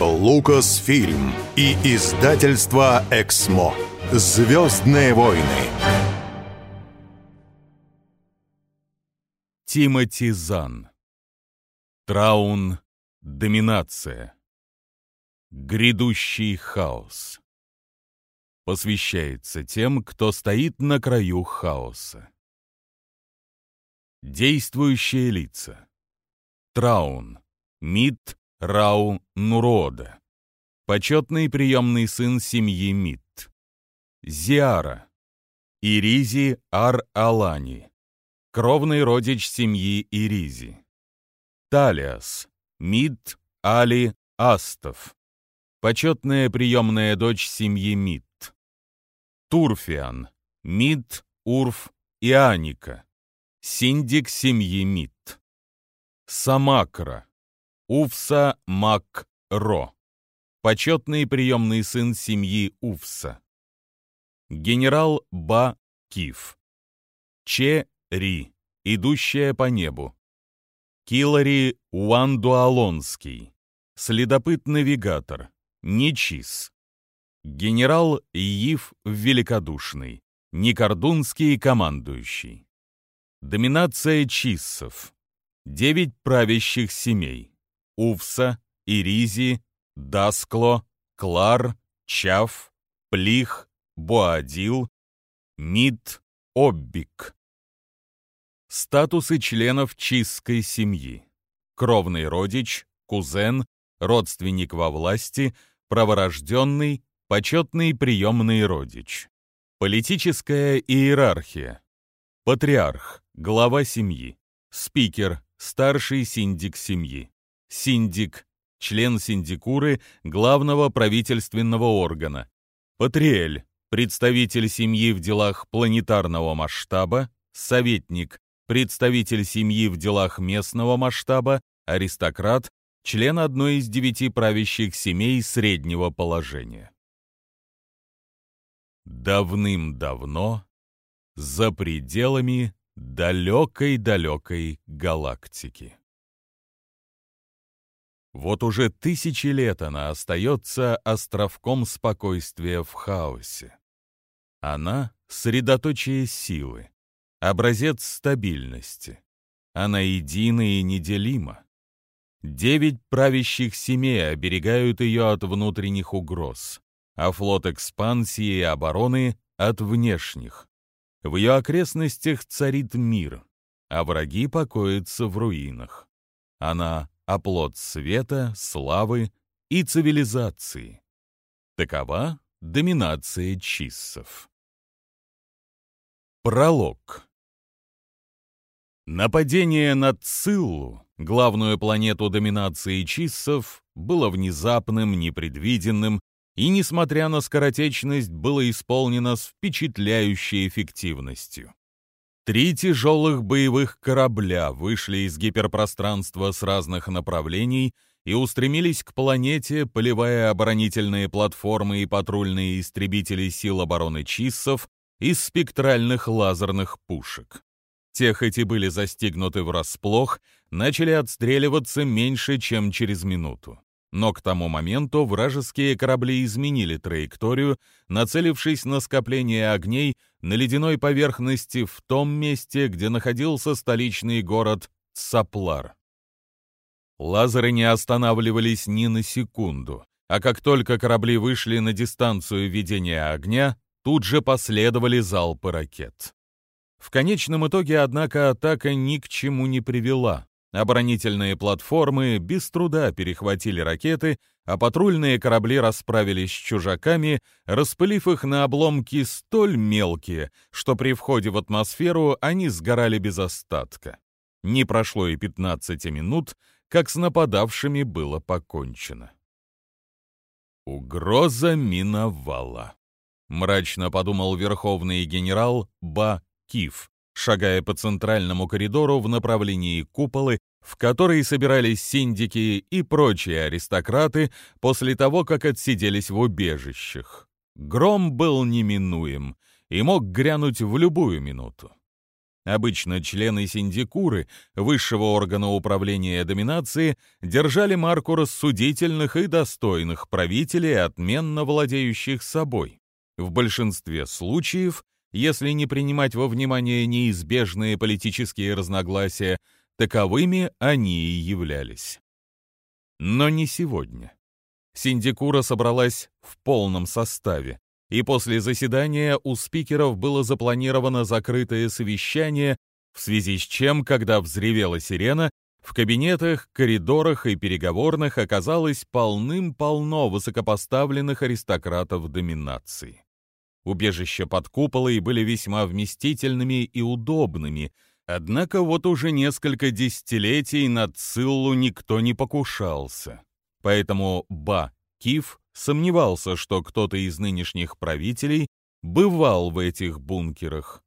Лукасфильм и издательство «Эксмо». «Звездные войны». Тимоти Зан. Траун. Доминация. Грядущий хаос. Посвящается тем, кто стоит на краю хаоса. Действующие лица. Траун. Мид Рау Нурода. Почетный приемный сын семьи Мид. Зиара. Иризи Ар-Алани. Кровный родич семьи Иризи. Талиас. Мид Али Астов. Почетная приемная дочь семьи Мид. Турфиан. Мид Урф и Аника. Синдик семьи Мид. Самакра. Уфса Мак Ро. Почетный приемный сын семьи Уфса. Генерал Ба Киф. Че Ри, идущая по небу. Килари Уандуалонский. Следопыт-навигатор. Нечис. Генерал Ив Великодушный. Никордунский командующий. Доминация чиссов. Девять правящих семей. Увса, Иризи, Даскло, Клар, Чав, Плих, Боадил, Мид, Оббик. Статусы членов чистской семьи. Кровный родич, кузен, родственник во власти, праворожденный, почетный приемный родич. Политическая иерархия. Патриарх, глава семьи. Спикер, старший синдик семьи. Синдик, член синдикуры главного правительственного органа. Патриэль, представитель семьи в делах планетарного масштаба, советник, представитель семьи в делах местного масштаба, аристократ, член одной из девяти правящих семей среднего положения. Давным-давно, за пределами далекой-далекой галактики. Вот уже тысячи лет она остается островком спокойствия в хаосе. Она — средоточие силы, образец стабильности. Она едина и неделима. Девять правящих семей оберегают ее от внутренних угроз, а флот экспансии и обороны — от внешних. В ее окрестностях царит мир, а враги покоятся в руинах. Она оплот света, славы и цивилизации. Такова доминация чиссов. Пролог. Нападение на Циллу, главную планету доминации чиссов, было внезапным, непредвиденным и, несмотря на скоротечность, было исполнено с впечатляющей эффективностью. Три тяжелых боевых корабля вышли из гиперпространства с разных направлений и устремились к планете, поливая оборонительные платформы и патрульные истребители сил обороны Чиссов из спектральных лазерных пушек. Те, хоть и были застигнуты врасплох, начали отстреливаться меньше, чем через минуту. Но к тому моменту вражеские корабли изменили траекторию, нацелившись на скопление огней на ледяной поверхности в том месте, где находился столичный город Цаплар. Лазеры не останавливались ни на секунду, а как только корабли вышли на дистанцию ведения огня, тут же последовали залпы ракет. В конечном итоге, однако, атака ни к чему не привела. Оборонительные платформы без труда перехватили ракеты, а патрульные корабли расправились с чужаками, распылив их на обломки столь мелкие, что при входе в атмосферу они сгорали без остатка. Не прошло и 15 минут, как с нападавшими было покончено. Угроза миновала. Мрачно подумал верховный генерал Ба Киф, шагая по центральному коридору в направлении куполы, в которой собирались синдики и прочие аристократы после того, как отсиделись в убежищах. Гром был неминуем и мог грянуть в любую минуту. Обычно члены синдикуры, высшего органа управления доминации, держали марку рассудительных и достойных правителей, отменно владеющих собой. В большинстве случаев, если не принимать во внимание неизбежные политические разногласия, таковыми они и являлись. Но не сегодня. Синдикура собралась в полном составе, и после заседания у спикеров было запланировано закрытое совещание, в связи с чем, когда взревела сирена, в кабинетах, коридорах и переговорных оказалось полным-полно высокопоставленных аристократов доминации. Убежища под куполой были весьма вместительными и удобными, однако вот уже несколько десятилетий на Циллу никто не покушался. Поэтому Ба Киф сомневался, что кто-то из нынешних правителей бывал в этих бункерах.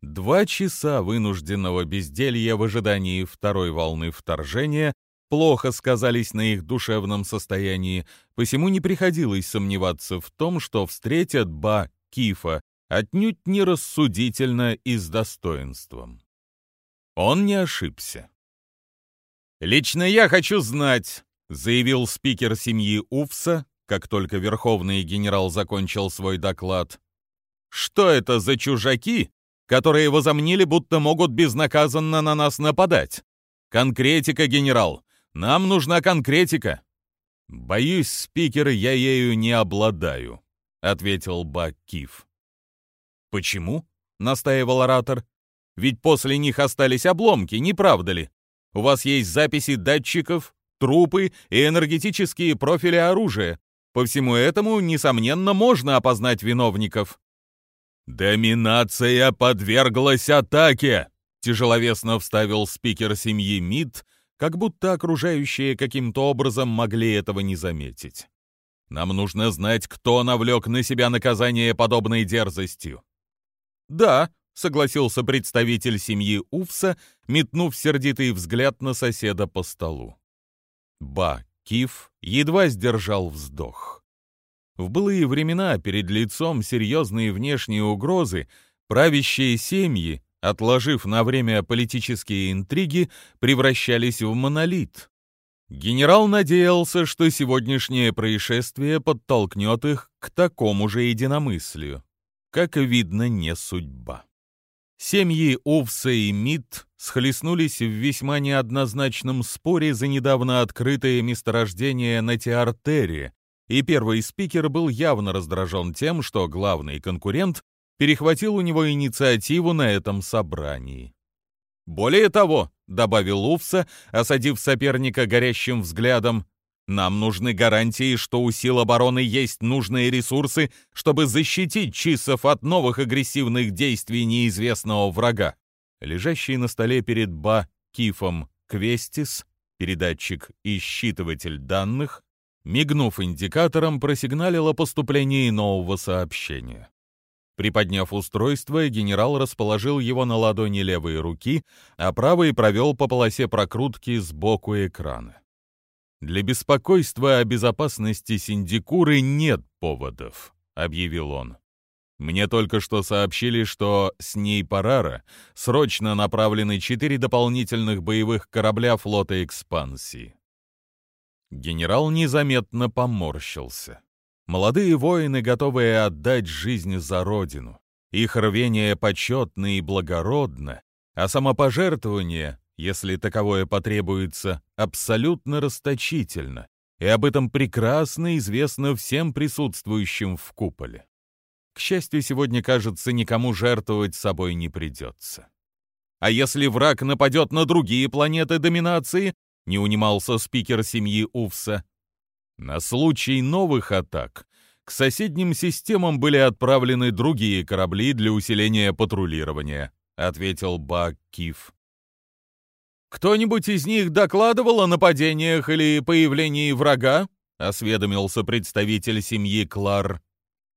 Два часа вынужденного безделья в ожидании второй волны вторжения плохо сказались на их душевном состоянии, посему не приходилось сомневаться в том, что встретят Ба Кифа отнюдь не рассудительно и с достоинством. Он не ошибся. «Лично я хочу знать», — заявил спикер семьи Уфса, как только верховный генерал закончил свой доклад. «Что это за чужаки, которые возомнили, будто могут безнаказанно на нас нападать? Конкретика, генерал! Нам нужна конкретика!» «Боюсь, спикер, я ею не обладаю», — ответил Баккив. «Почему?» — настаивал оратор. «Ведь после них остались обломки, не правда ли? У вас есть записи датчиков, трупы и энергетические профили оружия. По всему этому, несомненно, можно опознать виновников. «Доминация подверглась атаке!» — тяжеловесно вставил спикер семьи МИД, как будто окружающие каким-то образом могли этого не заметить. «Нам нужно знать, кто навлек на себя наказание подобной дерзостью». «Да», — согласился представитель семьи Уфса, метнув сердитый взгляд на соседа по столу. Ба Киф едва сдержал вздох. В былые времена перед лицом серьезной внешней угрозы правящие семьи, отложив на время политические интриги, превращались в монолит. Генерал надеялся, что сегодняшнее происшествие подтолкнет их к такому же единомыслию. Как видно, не судьба. Семьи Увса и Мид схлестнулись в весьма неоднозначном споре за недавно открытое месторождение на Теартере, и первый спикер был явно раздражен тем, что главный конкурент перехватил у него инициативу на этом собрании. «Более того», — добавил Увса, осадив соперника горящим взглядом, нам нужны гарантии, что у сил обороны есть нужные ресурсы, чтобы защитить Чисов от новых агрессивных действий неизвестного врага. Лежащий на столе перед Ба Кифом Квестис, передатчик и считыватель данных, мигнув индикатором, просигналил о поступлении нового сообщения. Приподняв устройство, генерал расположил его на ладони левой руки, а правой провел по полосе прокрутки сбоку экрана. «Для беспокойства о безопасности Синдикуры нет поводов», — объявил он. «Мне только что сообщили, что с ней Парара срочно направлены четыре дополнительных боевых корабля флота экспансии». Генерал незаметно поморщился. Молодые воины, готовые отдать жизнь за родину. Их рвение почетно и благородно, а самопожертвование если таковое потребуется, абсолютно расточительно, и об этом прекрасно известно всем присутствующим в куполе. К счастью, сегодня, кажется, никому жертвовать собой не придется. А если враг нападет на другие планеты доминации, не унимался спикер семьи Увса, на случай новых атак к соседним системам были отправлены другие корабли для усиления патрулирования, ответил Бак Киф. «Кто-нибудь из них докладывал о нападениях или появлении врага?» — осведомился представитель семьи Клар.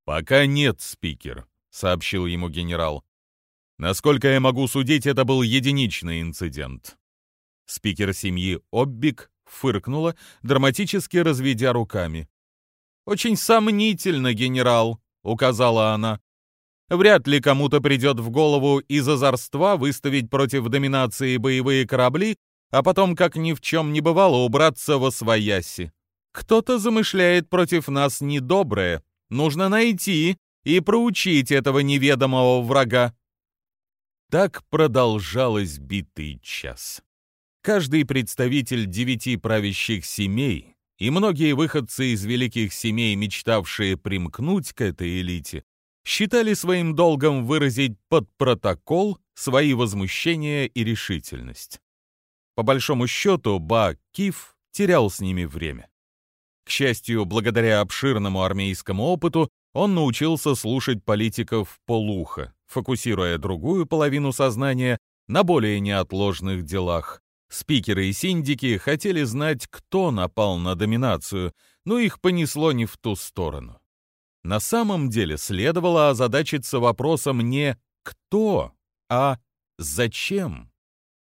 «Пока нет, спикер», — сообщил ему генерал. «Насколько я могу судить, это был единичный инцидент». Спикер семьи Оббик фыркнула, драматически разведя руками. «Очень сомнительно, генерал», — указала она. Вряд ли кому-то придет в голову из озорства выставить против доминации боевые корабли, а потом, как ни в чем не бывало, убраться во свояси. Кто-то замышляет против нас недоброе. Нужно найти и проучить этого неведомого врага. Так продолжалось битый час. Каждый представитель девяти правящих семей и многие выходцы из великих семей, мечтавшие примкнуть к этой элите, считали своим долгом выразить под протокол свои возмущения и решительность. По большому счету, Ба Киф терял с ними время. К счастью, благодаря обширному армейскому опыту, он научился слушать политиков полуха, фокусируя другую половину сознания на более неотложных делах. Спикеры и синдики хотели знать, кто напал на доминацию, но их понесло не в ту сторону. На самом деле следовало озадачиться вопросом не «кто», а «зачем?».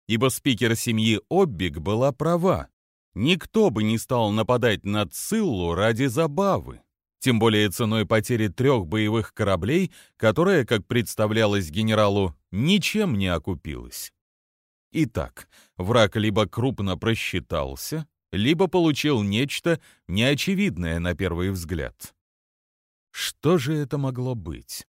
Ибо спикер семьи Оббик была права. Никто бы не стал нападать на Циллу ради забавы. Тем более ценой потери трех боевых кораблей, которая, как представлялось генералу, ничем не окупилась. Итак, враг либо крупно просчитался, либо получил нечто неочевидное на первый взгляд. Что же это могло быть?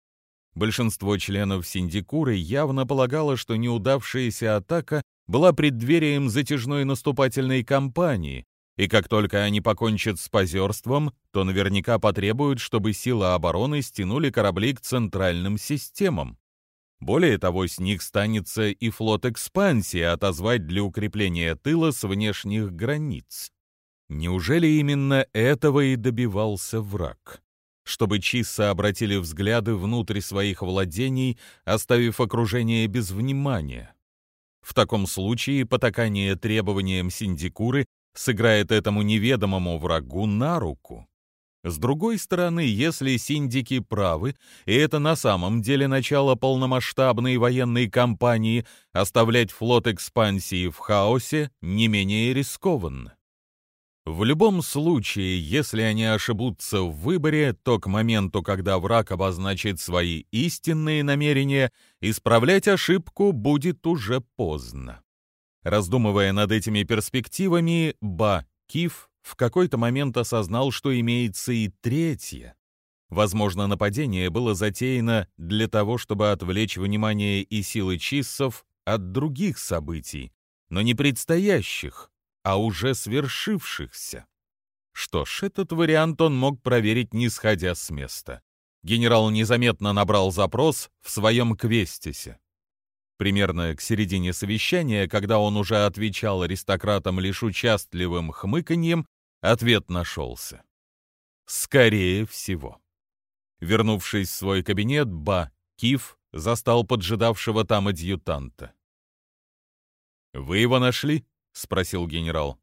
Большинство членов Синдикуры явно полагало, что неудавшаяся атака была преддверием затяжной наступательной кампании, и как только они покончат с позерством, то наверняка потребуют, чтобы силы обороны стянули корабли к центральным системам. Более того, с них станется и флот экспансии отозвать для укрепления тыла с внешних границ. Неужели именно этого и добивался враг? Чтобы Чисса обратили взгляды внутрь своих владений, оставив окружение без внимания. В таком случае потакание требованиям синдикуры сыграет этому неведомому врагу на руку. С другой стороны, если синдики правы, и это на самом деле начало полномасштабной военной кампании, оставлять флот экспансии в хаосе не менее рискованно. В любом случае, если они ошибутся в выборе, то к моменту, когда враг обозначит свои истинные намерения, исправлять ошибку будет уже поздно. Раздумывая над этими перспективами, Ба Киф в какой-то момент осознал, что имеется и третье. Возможно, нападение было затеяно для того, чтобы отвлечь внимание и силы чиссов от других событий, но не предстоящих, а уже свершившихся. Что ж, этот вариант он мог проверить, не сходя с места. Генерал незаметно набрал запрос в своем квестисе. Примерно к середине совещания, когда он уже отвечал аристократам лишь участливым хмыканьем, ответ нашелся. Скорее всего. Вернувшись в свой кабинет, Ба Киф застал поджидавшего там адъютанта. «Вы его нашли?» — спросил генерал.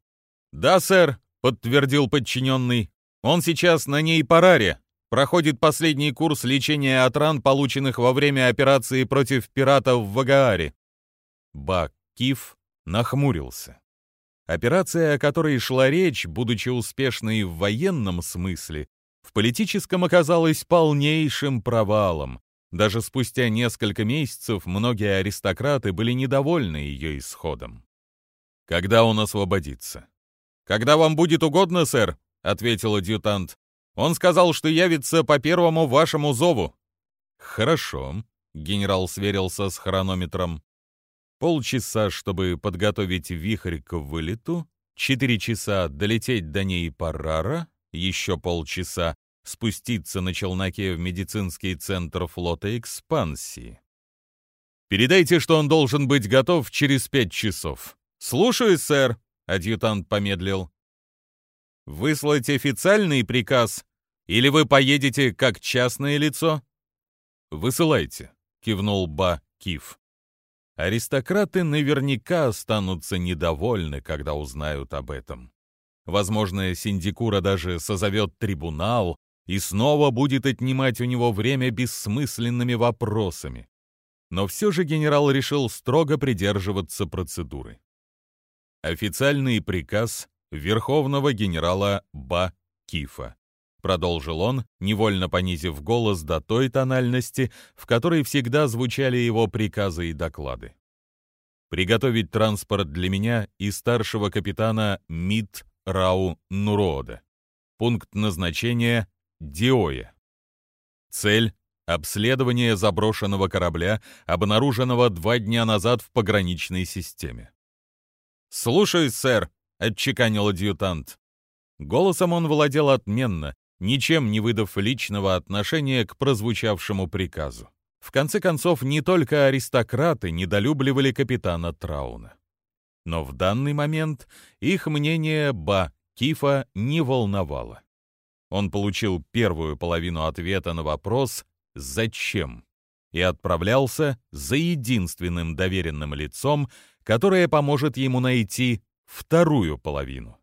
«Да, сэр», — подтвердил подчиненный. «Он сейчас на ней параре. Проходит последний курс лечения от ран, полученных во время операции против пиратов в Вагааре». Бак Киф нахмурился. Операция, о которой шла речь, будучи успешной в военном смысле, в политическом оказалась полнейшим провалом. Даже спустя несколько месяцев многие аристократы были недовольны ее исходом. Когда он освободится? Когда вам будет угодно, сэр, ответил адъютант. Он сказал, что явится по первому вашему зову. Хорошо, генерал сверился с хронометром. Полчаса, чтобы подготовить вихрь к вылету, четыре часа долететь до ней Парара, еще полчаса спуститься на челноке в медицинский центр флота экспансии. Передайте, что он должен быть готов через пять часов. «Слушаюсь, сэр», — адъютант помедлил. «Выслать официальный приказ, или вы поедете как частное лицо?» «Высылайте», — кивнул Ба Киф. Аристократы наверняка останутся недовольны, когда узнают об этом. Возможно, Синдикура даже созовет трибунал и снова будет отнимать у него время бессмысленными вопросами. Но все же генерал решил строго придерживаться процедуры. Официальный приказ Верховного генерала Ба Кифа. Продолжил он, невольно понизив голос до той тональности, в которой всегда звучали его приказы и доклады. Приготовить транспорт для меня и старшего капитана Мит Рау Нурода. Пункт назначения — Диоя. Цель — обследование заброшенного корабля, обнаруженного два дня назад в пограничной системе. «Слушай, сэр», — отчеканил адъютант. Голосом он владел отменно, ничем не выдав личного отношения к прозвучавшему приказу. В конце концов, не только аристократы недолюбливали капитана Трауна. Но в данный момент их мнение Ба Кифа не волновало. Он получил первую половину ответа на вопрос «Зачем?» и отправлялся за единственным доверенным лицом, которое поможет ему найти вторую половину.